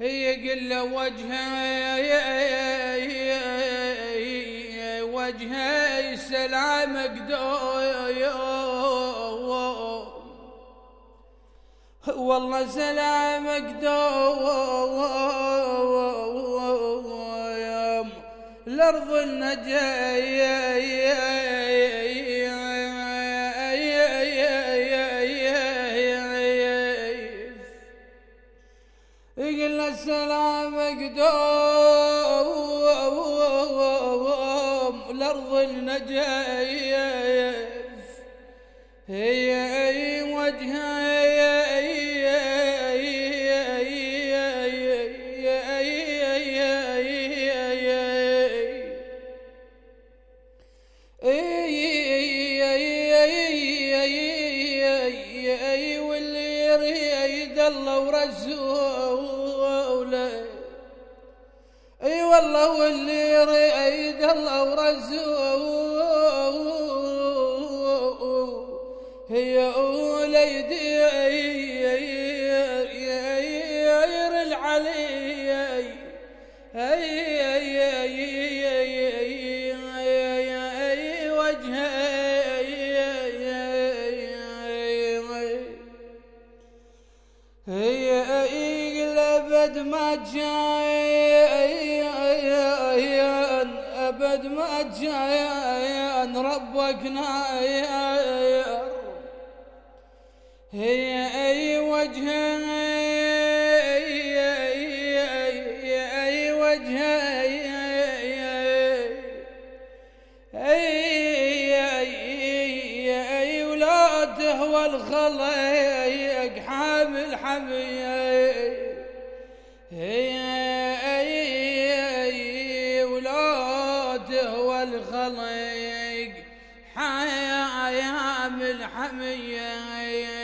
هي قل له وجهه وجهه سلامك دوم والله سلامك دوم الأرض النجايه قلنا سلامك دوم الأرض النجايف هي أي وجهها واللي يريد الله ورسوله اي والله واللي يريد الله ورسوله هي وليدي ير العلي اي هي أبد ما جاين أبد ما جاين ربك ناير هي أي وجه ولاده والخليق حامل حميه هي اي ولاده والخليق من حميه